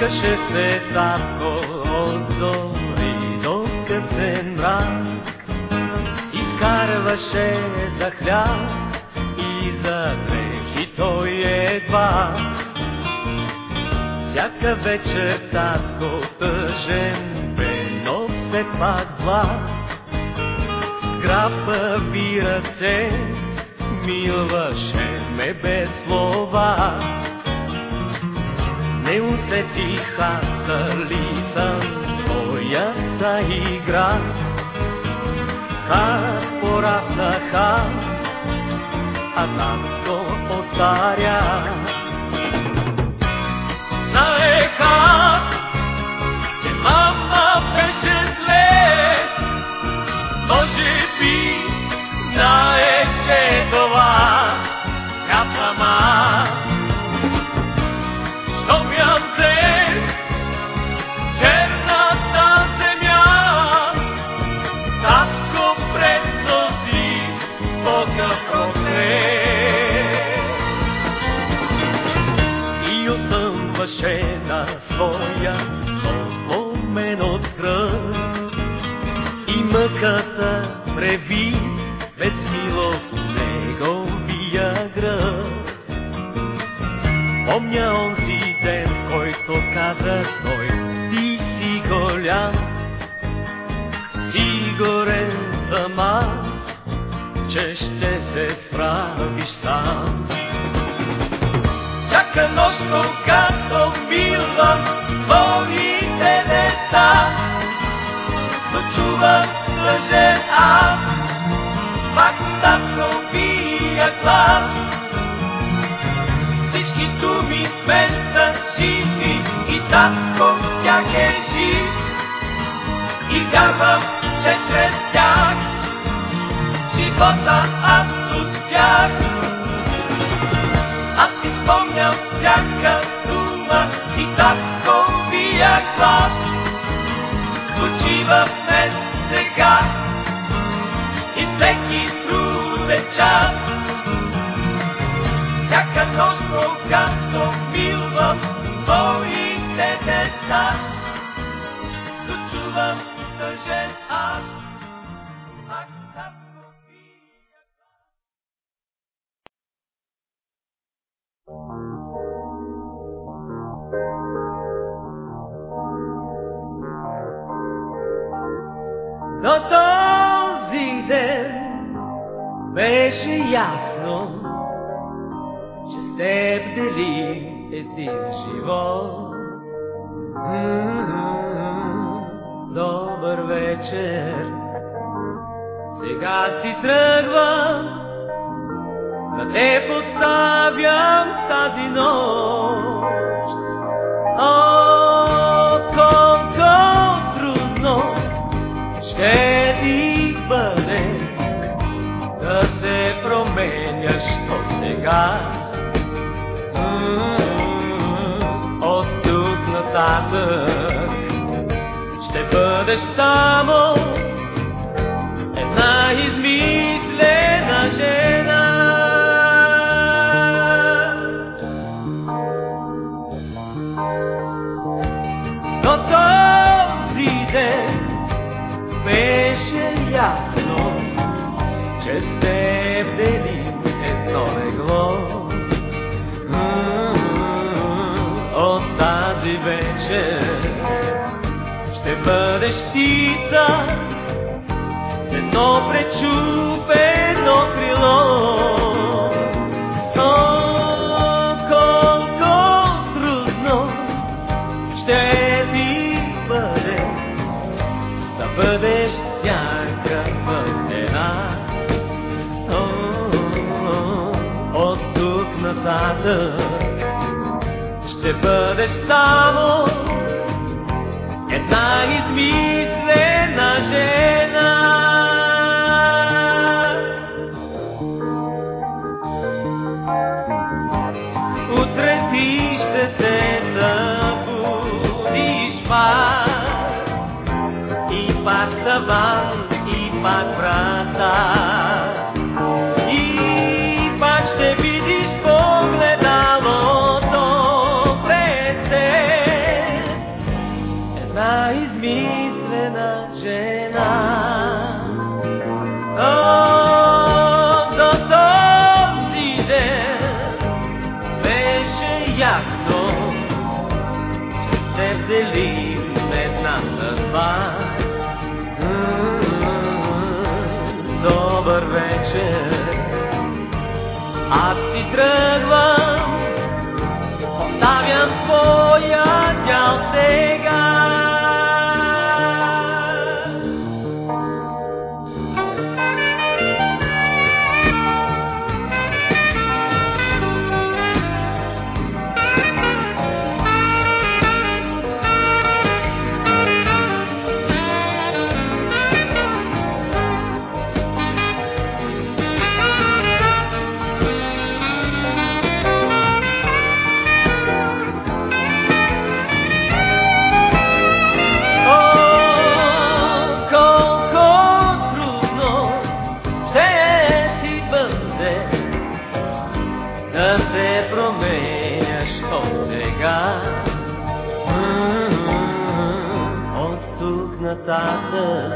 Блъскаше се татко от зори до късен мрак. Изкарваше за хляб и за дрехи той едва. Всяка вечер татко тъжен бе, но все пак благ. Грапа ви ръце, милваше ме без слова. Не усетиха залитам твоята игра. Как пораснаха, а татко отваря. Знаеха, на своя помен от кръв. И мъката преви без милост неговия гръб. Помня онзи ден, който каза той, ти си голям, сигурен съм аз, че ще се справиш сам. Всяка мен са живи и татко в тях е жив. И вярвам, че чрез тях живота аз успях. Аз си спомням всяка дума и татко бия глас. Звучи в мен сега и всеки труден час. До този ден беше ясно, че с теб дели един живот. Добър вечер, сега си тръгвам, да те поставям тази нощ. О, колко трудно ще ти бъде да се променяш от сега. М, От ще бъдеш само ясно, че с теб делим едно легло. От тази вечер ще бъдеш птица с едно пречупено крило. Бъдеш сянка нататък ще бъдеш само една измислена жена. Утре ти ще се събудиш пак и пак таван, и пак врата. на измислена жена. О, до този ден беше ясно, че се делим една съдба. Добър вечер, аз си тръгвам, оставям твой променяш от сега. От тук нататък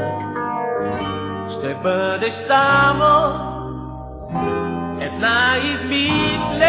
ще бъдеш само една измислена